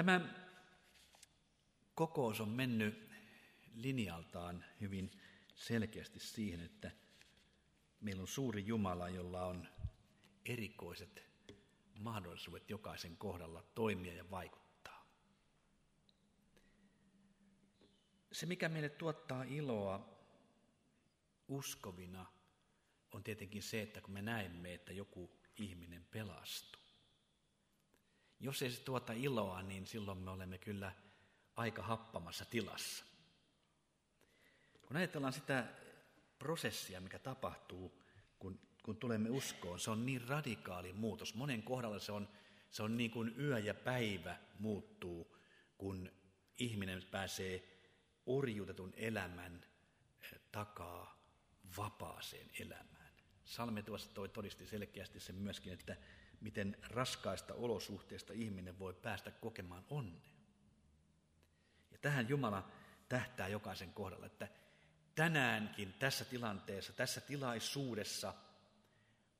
Tämä kokous on mennyt linjaltaan hyvin selkeästi siihen, että meillä on suuri Jumala, jolla on erikoiset mahdollisuudet jokaisen kohdalla toimia ja vaikuttaa. Se, mikä meille tuottaa iloa uskovina, on tietenkin se, että kun me näemme, että joku ihminen pelastuu. Jos ei se tuota iloa, niin silloin me olemme kyllä aika happamassa tilassa. Kun ajatellaan sitä prosessia, mikä tapahtuu, kun, kun tulemme uskoon, se on niin radikaali muutos. Monen kohdalla se on, se on niin kuin yö ja päivä muuttuu, kun ihminen pääsee orjuutetun elämän eh, takaa vapaaseen elämään. Salme tuossa toi todisti selkeästi sen myöskin, että miten raskaista olosuhteista ihminen voi päästä kokemaan onnea. Ja tähän Jumala tähtää jokaisen kohdalla, että tänäänkin tässä tilanteessa, tässä tilaisuudessa,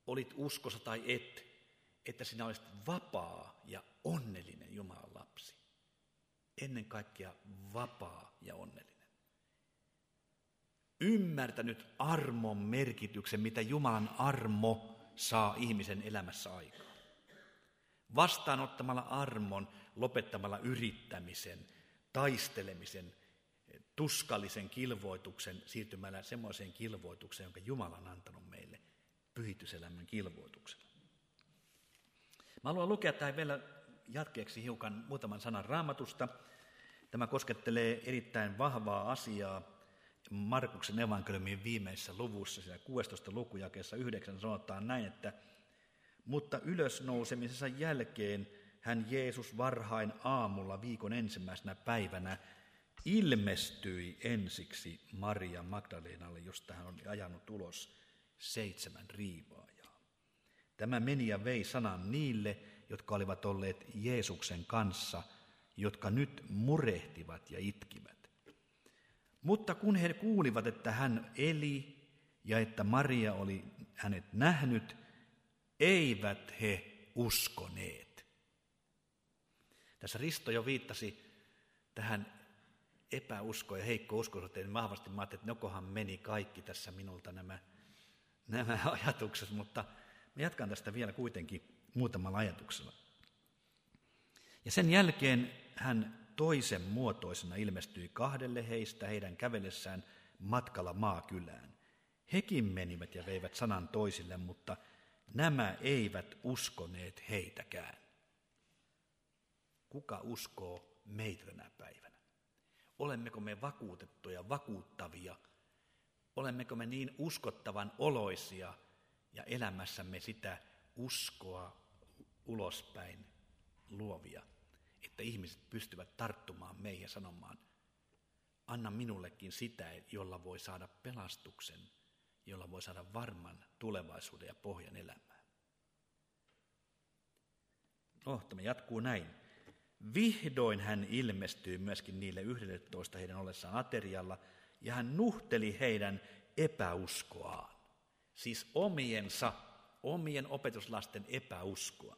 olit uskossa tai et, että sinä olisit vapaa ja onnellinen Jumalan lapsi. Ennen kaikkea vapaa ja onnellinen. Ymmärtänyt armon merkityksen, mitä Jumalan armo saa ihmisen elämässä aikaan. Vastaanottamalla armon, lopettamalla yrittämisen, taistelemisen, tuskallisen kilvoituksen siirtymällä semmoiseen kilvoitukseen, jonka Jumala on antanut meille, pyhityselämän kilvoituksella. Mä haluan lukea tähän vielä jatkeeksi hiukan muutaman sanan raamatusta. Tämä koskettelee erittäin vahvaa asiaa. Markuksen evankeliumin viimeisessä luvussa, siellä 16 lukujakeessa 9 sanotaan näin, että mutta ylösnousemisessa jälkeen hän Jeesus varhain aamulla viikon ensimmäisenä päivänä ilmestyi ensiksi Maria Magdalenalle, josta hän oli ajanut ulos seitsemän riivaajaa. Tämä meni ja vei sanan niille, jotka olivat olleet Jeesuksen kanssa, jotka nyt murehtivat ja itkivät. Mutta kun he kuulivat, että hän eli ja että Maria oli hänet nähnyt, eivät he uskoneet. Tässä Risto jo viittasi tähän epäusko ja heikko uskoisuuteen vahvasti. Mä että nokohan meni kaikki tässä minulta nämä, nämä ajatukset, mutta mä jatkan tästä vielä kuitenkin muutamalla ajatuksella. Ja sen jälkeen hän toisen muotoisena ilmestyi kahdelle heistä heidän kävellessään matkalla maakylään. Hekin menivät ja veivät sanan toisille, mutta nämä eivät uskoneet heitäkään. Kuka uskoo meitä tänä päivänä? Olemmeko me vakuutettuja, vakuuttavia? Olemmeko me niin uskottavan oloisia ja elämässämme sitä uskoa ulospäin luovia, että ihmiset pystyvät tarttumaan meihin ja sanomaan, anna minullekin sitä, jolla voi saada pelastuksen, jolla voi saada varman tulevaisuuden ja pohjan elämään. No, tämä jatkuu näin. Vihdoin hän ilmestyi myöskin niille 11 heidän ollessaan aterialla, ja hän nuhteli heidän epäuskoaan. Siis omiensa, omien opetuslasten epäuskoa.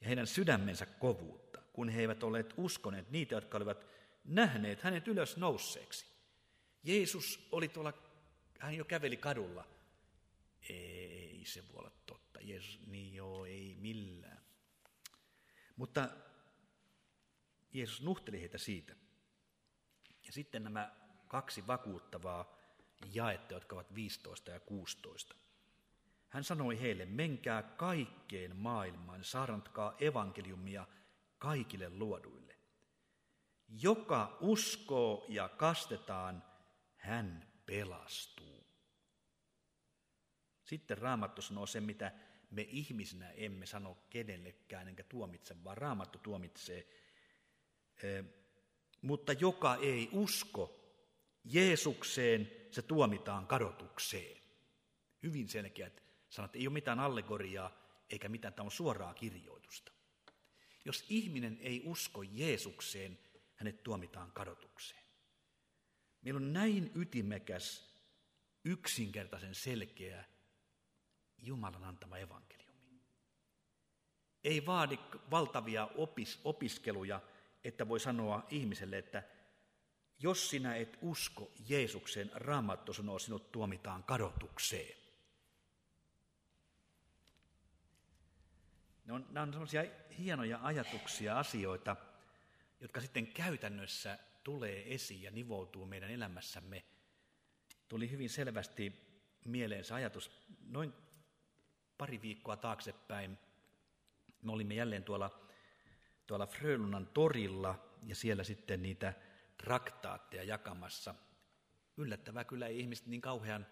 Ja heidän sydämensä kovuutta, kun he eivät olleet uskoneet niitä, jotka olivat nähneet hänet ylös nousseeksi. Jeesus oli tuolla, hän jo käveli kadulla. Ei se voi olla totta. Jeesus, niin joo, ei millään. Mutta Jeesus nuhteli heitä siitä. Ja sitten nämä kaksi vakuuttavaa jaetta, jotka ovat 15 ja 16. Hän sanoi heille, menkää kaikkeen maailmaan, saarnatkaa evankeliumia kaikille luoduille. Joka uskoo ja kastetaan, hän pelastuu. Sitten Raamattu sanoo sen, mitä me ihmisinä emme sano kenellekään enkä tuomitse, vaan Raamattu tuomitsee mutta joka ei usko Jeesukseen, se tuomitaan kadotukseen. Hyvin selkeät sanat, ei ole mitään allegoriaa eikä mitään, tämä on suoraa kirjoitusta. Jos ihminen ei usko Jeesukseen, hänet tuomitaan kadotukseen. Meillä on näin ytimekäs, yksinkertaisen selkeä Jumalan antama evankeliumi. ei vaadi valtavia opis, opiskeluja, että voi sanoa ihmiselle, että jos sinä et usko Jeesuksen, Raamattu sanoo, sinut tuomitaan kadotukseen. Ne on, nämä on sellaisia hienoja ajatuksia, asioita, jotka sitten käytännössä tulee esiin ja nivoutuu meidän elämässämme. Tuli hyvin selvästi mieleen se ajatus. Noin pari viikkoa taaksepäin me olimme jälleen tuolla, tuolla Frölunan torilla ja siellä sitten niitä traktaatteja jakamassa. Yllättävää kyllä ei ihmiset niin kauhean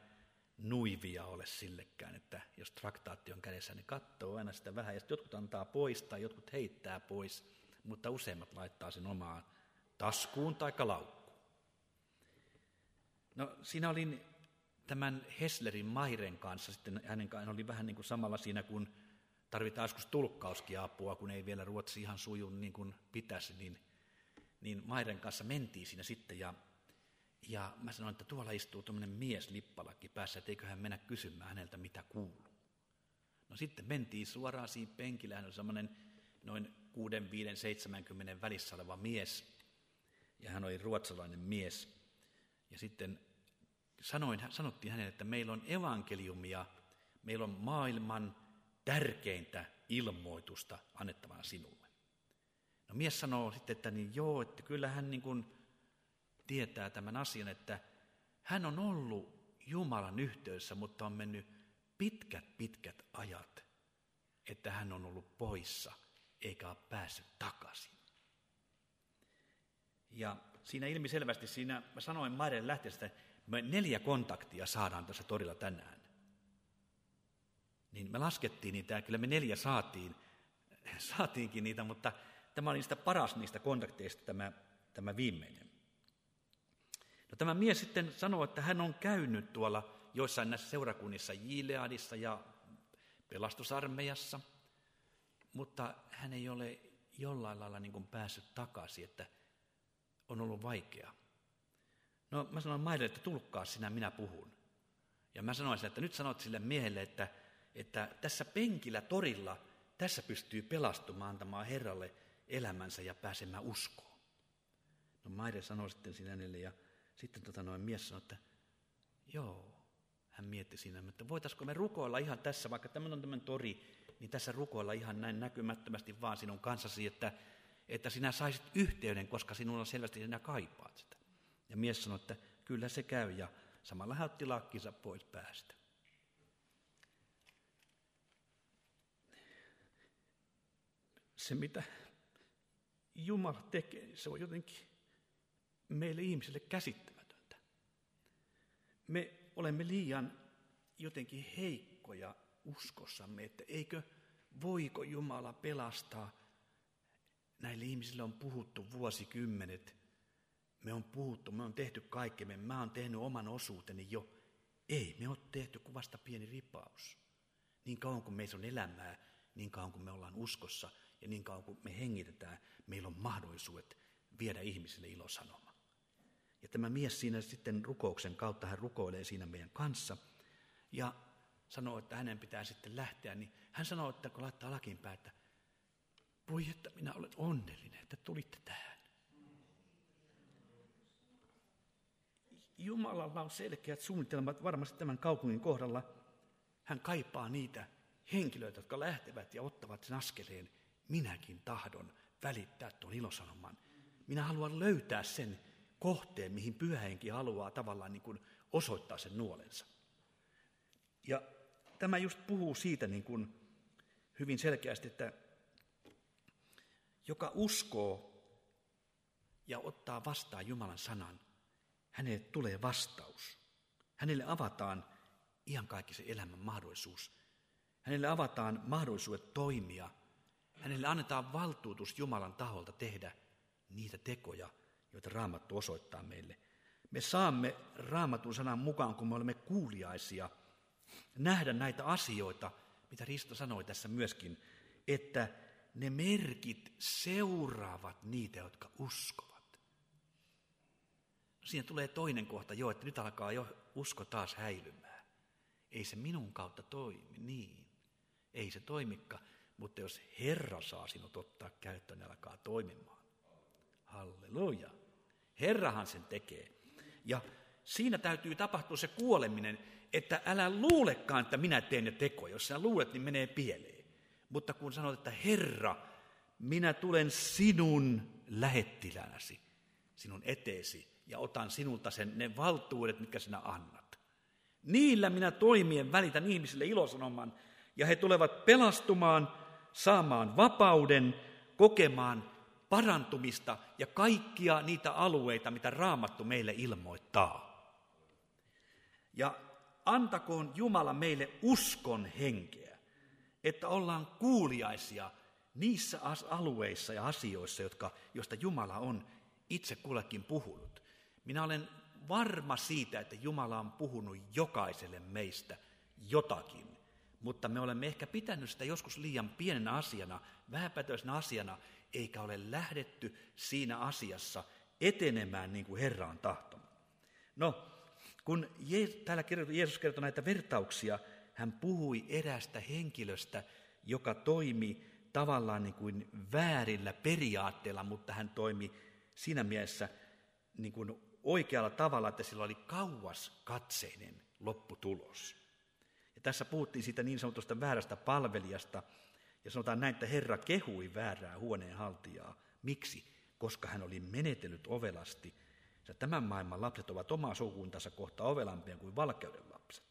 nuivia ole sillekään, että jos traktaatti on kädessä, niin katsoo aina sitä vähän, ja jotkut antaa pois tai jotkut heittää pois, mutta useimmat laittaa sen omaan taskuun tai laukkuun. No siinä olin tämän Hesslerin Mairen kanssa, sitten hänen kanssaan oli vähän niin kuin samalla siinä, kun tarvitaan joskus tulkkauskin apua, kun ei vielä ruotsi ihan suju niin kuin pitäisi, niin, niin Mairen kanssa mentiin siinä sitten ja, ja mä sanoin, että tuolla istuu tuommoinen mies lippalakki päässä, että eiköhän mennä kysymään häneltä, mitä kuuluu. No sitten mentiin suoraan siinä penkillä, hän oli semmoinen noin 6, 5, 70 välissä oleva mies, oli ruotsalainen mies. Ja sitten sanoin, sanottiin hänelle, että meillä on evankeliumia, meillä on maailman tärkeintä ilmoitusta annettavana sinulle. No mies sanoo sitten, että niin joo, että kyllä hän niin kuin tietää tämän asian, että hän on ollut Jumalan yhteydessä, mutta on mennyt pitkät, pitkät ajat, että hän on ollut poissa eikä ole päässyt takaisin. Ja siinä ilmiselvästi, siinä mä sanoin Maiden lähteestä, me neljä kontaktia saadaan tässä torilla tänään. Niin me laskettiin niitä kyllä me neljä saatiin, saatiinkin niitä, mutta tämä oli niistä paras niistä kontakteista tämä, tämä viimeinen. No, tämä mies sitten sanoi, että hän on käynyt tuolla joissain näissä seurakunnissa Gileadissa ja pelastusarmeijassa, mutta hän ei ole jollain lailla niin kuin päässyt takaisin, että on ollut vaikea. No mä sanoin Maidelle, että tulkkaa sinä, minä puhun. Ja mä sanoin että nyt sanot sille miehelle, että, että tässä penkillä torilla, tässä pystyy pelastumaan, antamaan Herralle elämänsä ja pääsemään uskoon. No Maide sanoi sitten sinä hänelle ja sitten tota noin mies sanoi, että joo, hän mietti siinä, että voitaisiko me rukoilla ihan tässä, vaikka tämä on tämmöinen tori, niin tässä rukoilla ihan näin näkymättömästi vaan sinun kanssasi, että, että sinä saisit yhteyden, koska sinulla selvästi sinä kaipaat sitä. Ja mies sanoi, että kyllä se käy, ja samalla hän otti lakkinsa pois päästä. Se, mitä Jumala tekee, se on jotenkin meille ihmisille käsittämätöntä. Me olemme liian jotenkin heikkoja uskossamme, että eikö voiko Jumala pelastaa. Näille ihmisille on puhuttu vuosikymmenet me on puhuttu, me on tehty kaikkemme, mä oon tehnyt oman osuuteni jo. Ei, me on tehty kuin vasta pieni ripaus. Niin kauan kuin meissä on elämää, niin kauan kuin me ollaan uskossa ja niin kauan kuin me hengitetään, meillä on mahdollisuudet viedä ihmisille ilosanoma. Ja tämä mies siinä sitten rukouksen kautta, hän rukoilee siinä meidän kanssa ja sanoo, että hänen pitää sitten lähteä, niin hän sanoo, että kun laittaa lakin päätä, voi että minä olen onnellinen, että tulitte tähän. Jumalalla on selkeät suunnitelmat varmasti tämän kaupungin kohdalla. Hän kaipaa niitä henkilöitä, jotka lähtevät ja ottavat sen askeleen. Minäkin tahdon välittää tuon ilosanoman. Minä haluan löytää sen kohteen, mihin pyhähenki haluaa tavallaan niin kuin osoittaa sen nuolensa. Ja tämä just puhuu siitä niin kuin hyvin selkeästi, että joka uskoo ja ottaa vastaan Jumalan sanan, hänelle tulee vastaus. Hänelle avataan se elämän mahdollisuus. Hänelle avataan mahdollisuudet toimia. Hänelle annetaan valtuutus Jumalan taholta tehdä niitä tekoja, joita Raamattu osoittaa meille. Me saamme Raamatun sanan mukaan, kun me olemme kuuliaisia, nähdä näitä asioita, mitä Risto sanoi tässä myöskin, että ne merkit seuraavat niitä, jotka uskovat. Siinä tulee toinen kohta jo, että nyt alkaa jo usko taas häilymään. Ei se minun kautta toimi, niin. Ei se toimikka, mutta jos Herra saa sinut ottaa käyttöön, niin alkaa toimimaan. Halleluja. Herrahan sen tekee. Ja siinä täytyy tapahtua se kuoleminen, että älä luulekaan, että minä teen ne tekoja. Jos sinä luulet, niin menee pieleen. Mutta kun sanot, että Herra, minä tulen sinun lähettilänäsi, sinun eteesi, ja otan sinulta sen, ne valtuudet, mitkä sinä annat. Niillä minä toimien välitän ihmisille ilosanoman, ja he tulevat pelastumaan, saamaan vapauden, kokemaan parantumista ja kaikkia niitä alueita, mitä Raamattu meille ilmoittaa. Ja antakoon Jumala meille uskon henkeä, että ollaan kuuliaisia niissä alueissa ja asioissa, jotka, joista Jumala on itse kullekin puhunut. Minä olen varma siitä, että Jumala on puhunut jokaiselle meistä jotakin, mutta me olemme ehkä pitänyt sitä joskus liian pienenä asiana, vähäpätöisenä asiana, eikä ole lähdetty siinä asiassa etenemään niin kuin Herra on tahtonut. No, kun täällä Jeesus kertoi näitä vertauksia, hän puhui erästä henkilöstä, joka toimi tavallaan niin kuin väärillä periaatteilla, mutta hän toimi siinä mielessä niin kuin oikealla tavalla, että sillä oli kauas katseinen lopputulos. Ja tässä puhuttiin siitä niin sanotusta väärästä palvelijasta, ja sanotaan näin, että Herra kehui väärää huoneenhaltijaa. Miksi? Koska hän oli menetellyt ovelasti – ja tämän maailman lapset ovat omaa sukuntansa kohta ovelampia kuin valkeuden lapset.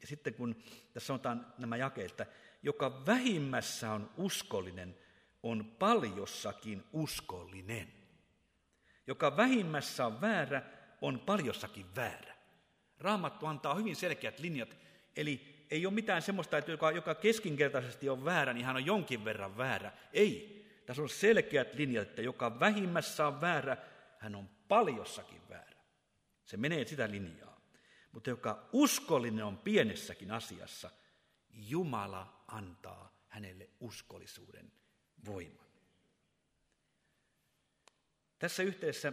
Ja sitten kun tässä sanotaan nämä jakeet, että joka vähimmässä on uskollinen, on paljossakin uskollinen. Joka vähimmässä on väärä, on paljossakin väärä. Raamattu antaa hyvin selkeät linjat, eli ei ole mitään semmoista, että joka, joka keskinkertaisesti on väärä, niin hän on jonkin verran väärä. Ei. Tässä on selkeät linjat, että joka vähimmässä on väärä, hän on paljossakin väärä. Se menee sitä linjaa. Mutta joka uskollinen on pienessäkin asiassa, Jumala antaa hänelle uskollisuuden voiman. Tässä yhteydessä,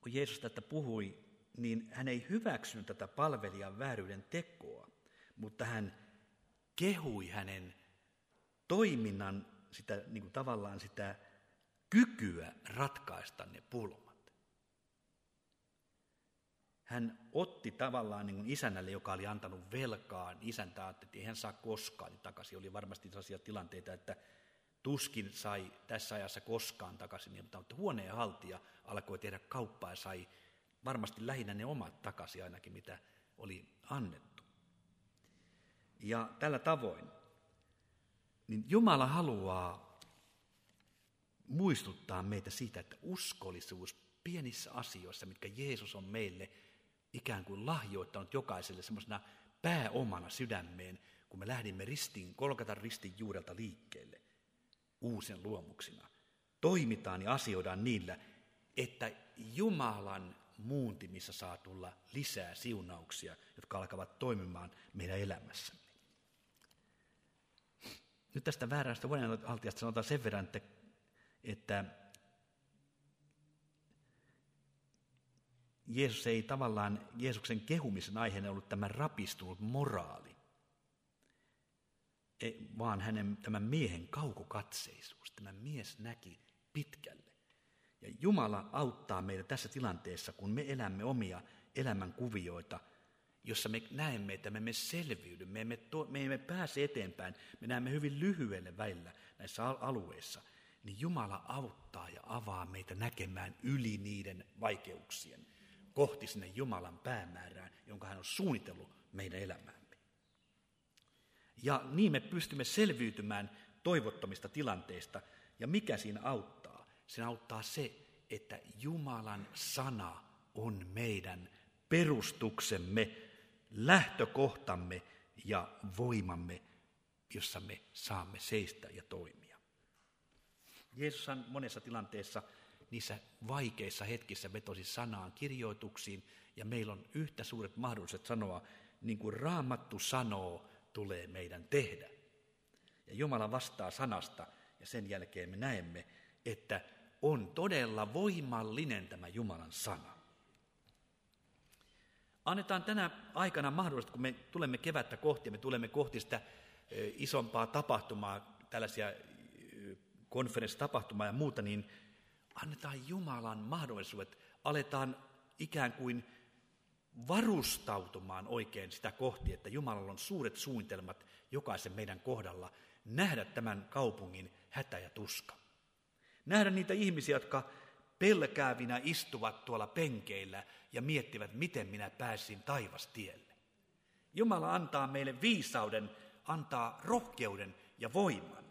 kun Jeesus tätä puhui, niin hän ei hyväksynyt tätä palvelijan vääryyden tekoa, mutta hän kehui hänen toiminnan, sitä, niin kuin tavallaan sitä kykyä ratkaista ne pulmat hän otti tavallaan niin kuin isännälle, joka oli antanut velkaa, niin isäntä ajatteli, että ei hän saa koskaan takaisin. Oli varmasti sellaisia tilanteita, että tuskin sai tässä ajassa koskaan takaisin, niin, mutta huoneen haltija alkoi tehdä kauppaa ja sai varmasti lähinnä ne omat takaisin ainakin, mitä oli annettu. Ja tällä tavoin, niin Jumala haluaa muistuttaa meitä siitä, että uskollisuus pienissä asioissa, mitkä Jeesus on meille ikään kuin lahjoittanut jokaiselle semmoisena pääomana sydämeen, kun me lähdimme ristiin, kolkata ristin juurelta liikkeelle uusen luomuksina. Toimitaan ja asioidaan niillä, että Jumalan muuntimissa saa tulla lisää siunauksia, jotka alkavat toimimaan meidän elämässämme. Nyt tästä väärästä vuodenaltiasta sanotaan sen verran, että, että Jeesus ei tavallaan, Jeesuksen kehumisen aiheena ollut tämä rapistunut moraali, e, vaan hänen tämän miehen kaukokatseisuus. Tämä mies näki pitkälle. Ja Jumala auttaa meitä tässä tilanteessa, kun me elämme omia elämän kuvioita, jossa me näemme, että me emme selviydy, me emme, to, me emme pääse eteenpäin, me näemme hyvin lyhyelle välillä näissä alueissa, niin Jumala auttaa ja avaa meitä näkemään yli niiden vaikeuksien kohti sinne Jumalan päämäärään, jonka hän on suunnitellut meidän elämäämme. Ja niin me pystymme selviytymään toivottomista tilanteista. Ja mikä siinä auttaa? Siinä auttaa se, että Jumalan sana on meidän perustuksemme, lähtökohtamme ja voimamme, jossa me saamme seistä ja toimia. Jeesus on monessa tilanteessa niissä vaikeissa hetkissä vetosi sanaan, kirjoituksiin, ja meillä on yhtä suuret mahdollisuudet sanoa, niin kuin Raamattu sanoo, tulee meidän tehdä. Ja Jumala vastaa sanasta, ja sen jälkeen me näemme, että on todella voimallinen tämä Jumalan sana. Annetaan tänä aikana mahdollista, kun me tulemme kevättä kohti me tulemme kohti sitä isompaa tapahtumaa, tällaisia konferenssitapahtumaa ja muuta, niin annetaan Jumalan mahdollisuudet, aletaan ikään kuin varustautumaan oikein sitä kohti, että Jumalalla on suuret suunnitelmat jokaisen meidän kohdalla nähdä tämän kaupungin hätä ja tuska. Nähdä niitä ihmisiä, jotka pelkäävinä istuvat tuolla penkeillä ja miettivät, miten minä pääsin taivastielle. Jumala antaa meille viisauden, antaa rohkeuden ja voiman.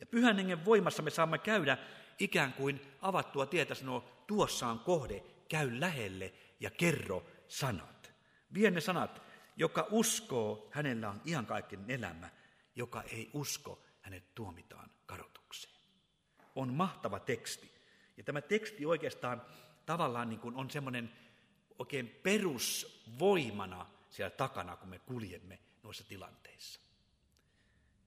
Ja pyhän hengen voimassa me saamme käydä ikään kuin avattua tietä sanoo, tuossa on kohde, käy lähelle ja kerro sanat. Vie ne sanat, joka uskoo, hänellä on ihan kaiken elämä, joka ei usko, hänet tuomitaan kadotukseen. On mahtava teksti. Ja tämä teksti oikeastaan tavallaan niin kuin on semmoinen oikein perusvoimana siellä takana, kun me kuljemme noissa tilanteissa.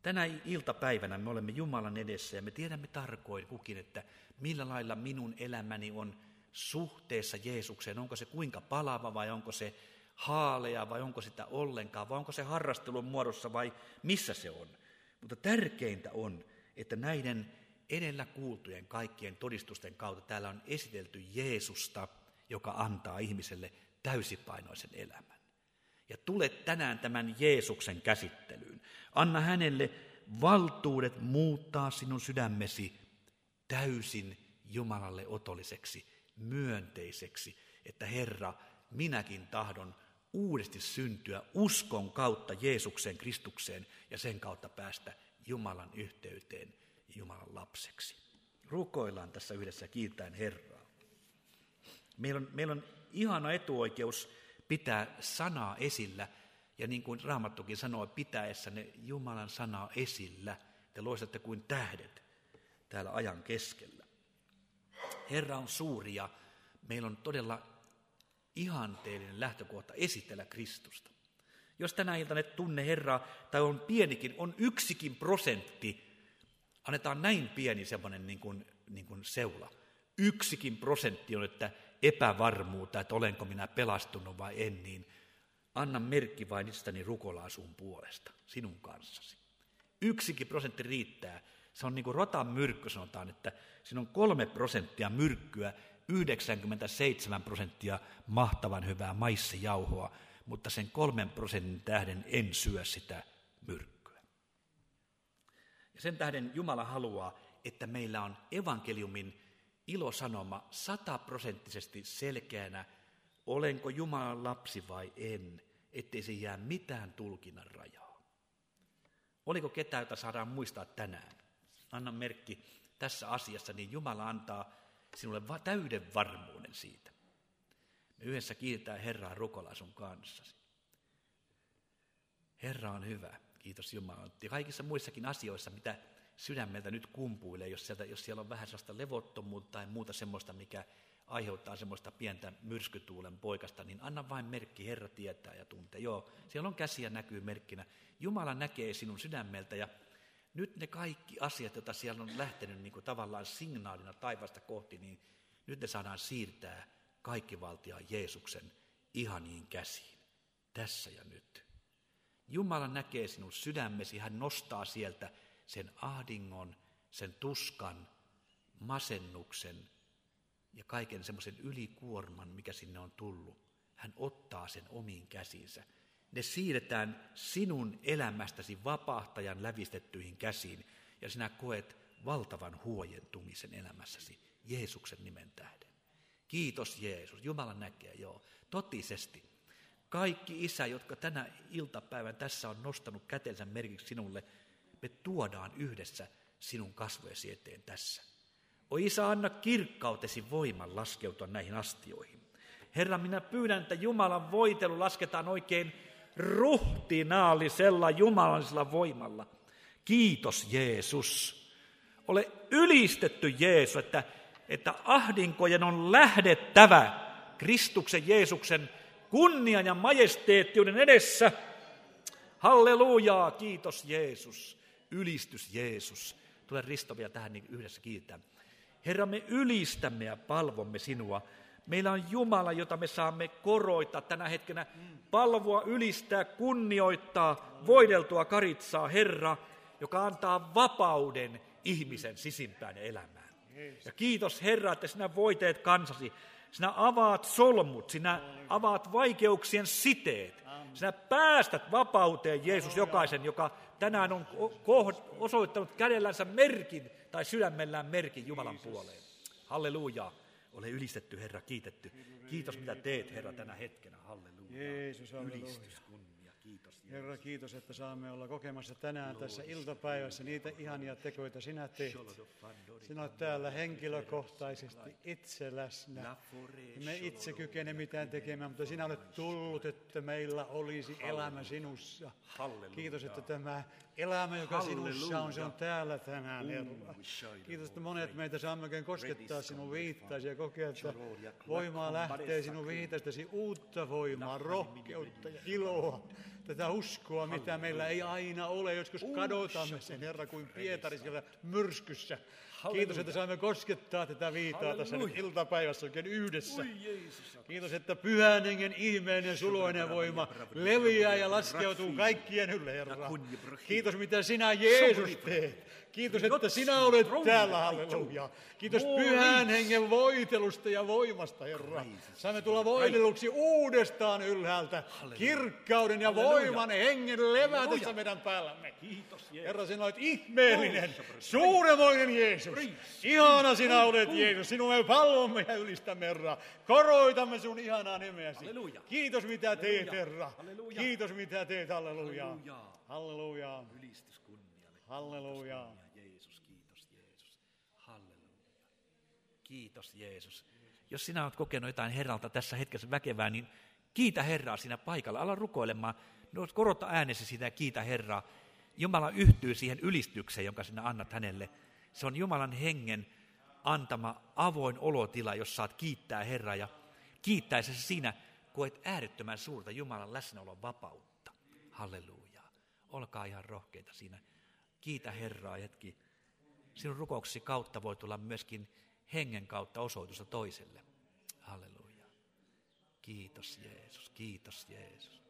Tänä iltapäivänä me olemme Jumalan edessä ja me tiedämme tarkoin kukin, että millä lailla minun elämäni on suhteessa Jeesukseen. Onko se kuinka palava vai onko se haalea vai onko sitä ollenkaan vai onko se harrastelun muodossa vai missä se on. Mutta tärkeintä on, että näiden edellä kuultujen kaikkien todistusten kautta täällä on esitelty Jeesusta, joka antaa ihmiselle täysipainoisen elämän. Ja tule tänään tämän Jeesuksen käsittelyyn. Anna hänelle valtuudet muuttaa sinun sydämesi täysin Jumalalle otolliseksi, myönteiseksi, että Herra, minäkin tahdon uudesti syntyä uskon kautta Jeesukseen, Kristukseen ja sen kautta päästä Jumalan yhteyteen Jumalan lapseksi. Rukoillaan tässä yhdessä kiitäen Herraa. Meillä on, meillä on ihana etuoikeus pitää sanaa esillä, ja niin kuin Raamattukin sanoo, pitäessä ne Jumalan sanaa esillä, te loistatte kuin tähdet täällä ajan keskellä. Herra on suuri ja meillä on todella ihanteellinen lähtökohta esitellä Kristusta. Jos tänä iltana et tunne Herraa, tai on pienikin, on yksikin prosentti, annetaan näin pieni semmoinen niin kuin, niin kuin seula. Yksikin prosentti on, että epävarmuutta, että olenko minä pelastunut vai en, niin anna merkki vain itsestäni rukolaa sun puolesta, sinun kanssasi. Yksikin prosentti riittää. Se on niin kuin rotan myrkky, sanotaan, että siinä on kolme prosenttia myrkkyä, 97 prosenttia mahtavan hyvää maissijauhoa, mutta sen kolmen prosentin tähden en syö sitä myrkkyä. Ja sen tähden Jumala haluaa, että meillä on evankeliumin ilosanoma sataprosenttisesti selkeänä, olenko Jumalan lapsi vai en, ettei se jää mitään tulkinnan rajaa. Oliko ketään, jota saadaan muistaa tänään? Anna merkki tässä asiassa, niin Jumala antaa sinulle täyden varmuuden siitä. Me yhdessä kiitetään Herraa rukolla sun kanssasi. Herra on hyvä, kiitos Jumala. Ja kaikissa muissakin asioissa, mitä sydämeltä nyt kumpuilee, jos, sieltä, jos siellä on vähän sellaista levottomuutta tai muuta semmoista, mikä aiheuttaa semmoista pientä myrskytuulen poikasta, niin anna vain merkki, Herra tietää ja tuntee. Joo, siellä on käsiä näkyy merkkinä. Jumala näkee sinun sydämeltä ja nyt ne kaikki asiat, joita siellä on lähtenyt niin kuin tavallaan signaalina taivasta kohti, niin nyt ne saadaan siirtää kaikkivaltiaan Jeesuksen ihaniin käsiin. Tässä ja nyt. Jumala näkee sinun sydämesi, hän nostaa sieltä sen ahdingon, sen tuskan, masennuksen ja kaiken semmoisen ylikuorman, mikä sinne on tullut. Hän ottaa sen omiin käsiinsä ne siirretään sinun elämästäsi vapahtajan lävistettyihin käsiin, ja sinä koet valtavan huojentumisen elämässäsi Jeesuksen nimen tähden. Kiitos Jeesus. Jumala näkee, joo. Totisesti. Kaikki isä, jotka tänä iltapäivän tässä on nostanut kätensä merkiksi sinulle, me tuodaan yhdessä sinun kasvojesi eteen tässä. O isä, anna kirkkautesi voiman laskeutua näihin astioihin. Herra, minä pyydän, että Jumalan voitelu lasketaan oikein ruhtinaallisella jumalallisella voimalla. Kiitos Jeesus. Ole ylistetty Jeesus, että, että ahdinkojen on lähdettävä Kristuksen Jeesuksen kunnian ja majesteettiuden edessä. Hallelujaa, kiitos Jeesus, ylistys Jeesus. Tule Risto vielä tähän niin yhdessä kiittää. Herra, me ylistämme ja palvomme sinua. Meillä on Jumala, jota me saamme koroittaa tänä hetkenä, palvoa, ylistää, kunnioittaa, voideltua karitsaa Herra, joka antaa vapauden ihmisen sisimpään elämään. Ja kiitos Herra, että sinä voiteet kansasi. Sinä avaat solmut, sinä avaat vaikeuksien siteet. Sinä päästät vapauteen Jeesus jokaisen, joka tänään on osoittanut kädellänsä merkin tai sydämellään merkin Jumalan puoleen. Halleluja. Ole ylistetty, Herra, kiitetty. Kiitos, mitä teet, Herra, tänä hetkenä. Halleluja. Jeesus, halleluja. Ylistys. Herra, kiitos, että saamme olla kokemassa tänään tässä iltapäivässä niitä ihania tekoita. Sinä teet. Sinä olet täällä henkilökohtaisesti itse läsnä. Me itse kykene mitään tekemään, mutta sinä olet tullut, että meillä olisi elämä sinussa. Kiitos, että tämä elämä, joka sinussa on, se on täällä tänään, Herra. Kiitos, että monet meitä saamme oikein koskettaa sinun viittaisi ja kokea, että voimaa lähtee sinun viitastasi, uutta voimaa, rohkeutta ja iloa tätä uskoa, mitä meillä ei aina ole. Joskus kadotamme sen, Herra, kuin Pietari siellä myrskyssä. Kiitos, että saamme koskettaa tätä viitaa tässä nyt iltapäivässä oikein yhdessä. Kiitos, että pyhän hengen ihmeinen suloinen voima leviää ja laskeutuu kaikkien ylle, Herra. Kiitos, mitä sinä Jeesus teet. Kiitos, että sinä olet täällä, halleluja. Kiitos pyhän hengen voitelusta ja voimasta, Herra. Saamme tulla voidelluksi uudestaan ylhäältä. Kirkkauden ja voiman hengen levätessä meidän päällämme. Herra, sinä olet ihmeellinen, suuremoinen Jeesus. Ihana sinä olet, Jeesus. Sinun me palvomme ja ylistämme, Herra. Koroitamme sun ihanaa nimeäsi. Kiitos, mitä teet, Herra. Kiitos, mitä teet, halleluja. Halleluja. Halleluja. Jeesus, kiitos Jeesus. Halleluja. Kiitos Jeesus. Jos sinä olet kokenut jotain Herralta tässä hetkessä väkevää, niin kiitä Herraa siinä paikalla. Ala rukoilemaan. No, korota äänesi sitä ja kiitä Herraa. Jumala yhtyy siihen ylistykseen, jonka sinä annat hänelle. Se on Jumalan hengen antama avoin olotila, jos saat kiittää Herraa ja kiittäisesi siinä koet äärettömän suurta Jumalan läsnäolon vapautta. Halleluja. Olkaa ihan rohkeita siinä Kiitä Herraa hetki. Sinun rukouksesi kautta voi tulla myöskin hengen kautta osoitusta toiselle. Halleluja. Kiitos Jeesus, kiitos Jeesus.